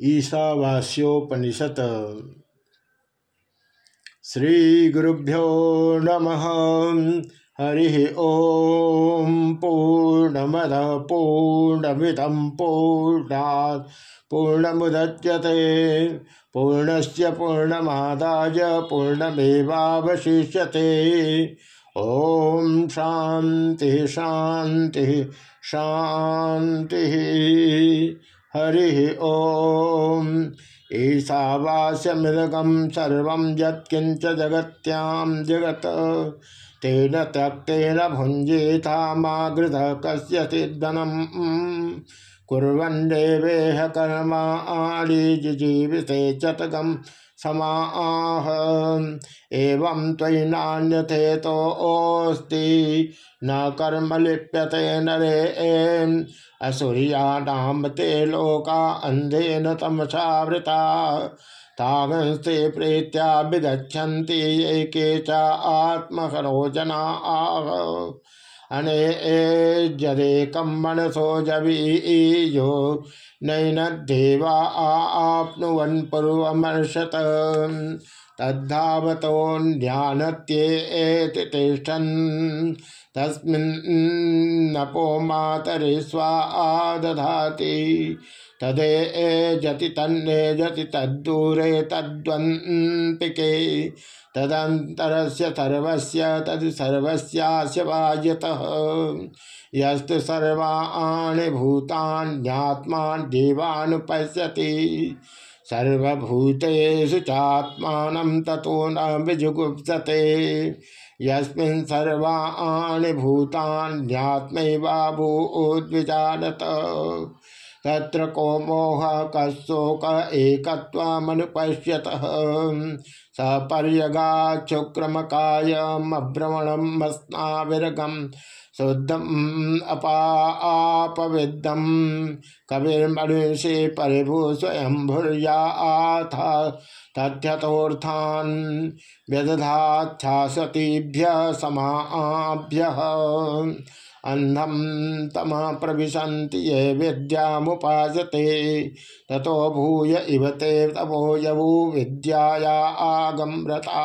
وپ گرب نم ہری او پورن من پورا پورنتے پورن سے پورنما یوشتے ام شا ش ہری اوشا واس مچ جگ جگتین گن کم آدیجی چٹھ سم آہ نت نسری ادین تمشا وتا تا بھی گی آمروچنا آہ نجیکم منسوج نی نیو آ آپن پورمشت تداب نپری آدھا تدتی تنجتی تدویر تدا یت یس سروتا پشتی سروتےشو چات نجتے یا بھو ادارت تک موہ ایک مش پیگاچ کرمکایابر مسنارگ شو آپ کبھی پریب اس آتا تا ستی سم آب تم پرشن یو ودیامپتے تتوی تی تموید آ گمرتا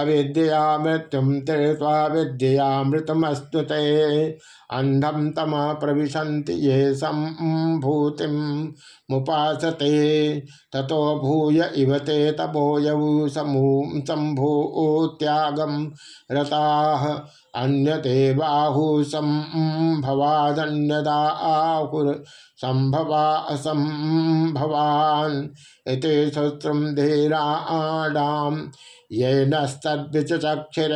ابدیا مرتم تردیا مرتمس انڈن تم پرشن یو سمتی تتوی تع تمو سم سمتا باہو سم بودا آبوان شوتھ دھیراست تدیچر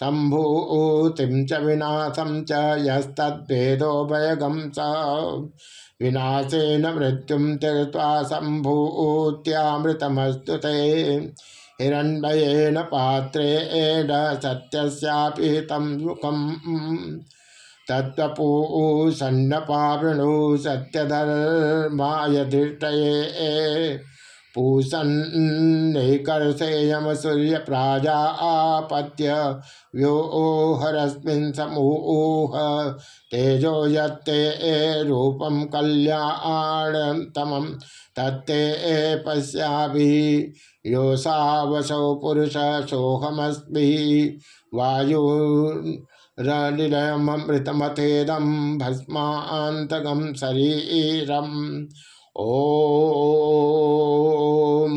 شمب اوتی یدوگ سوناشین مرتبہ شمبوتیا متمس ہرنڈی پات ستھم تک دھیے پوش نئی کرم سوریا پرج آپتر سموہ تیجو تلیا تم تشیا یو سوس پوشمس مرت متکم شر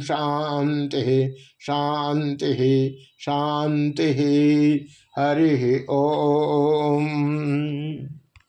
شانتی شانتی شانتی ہری او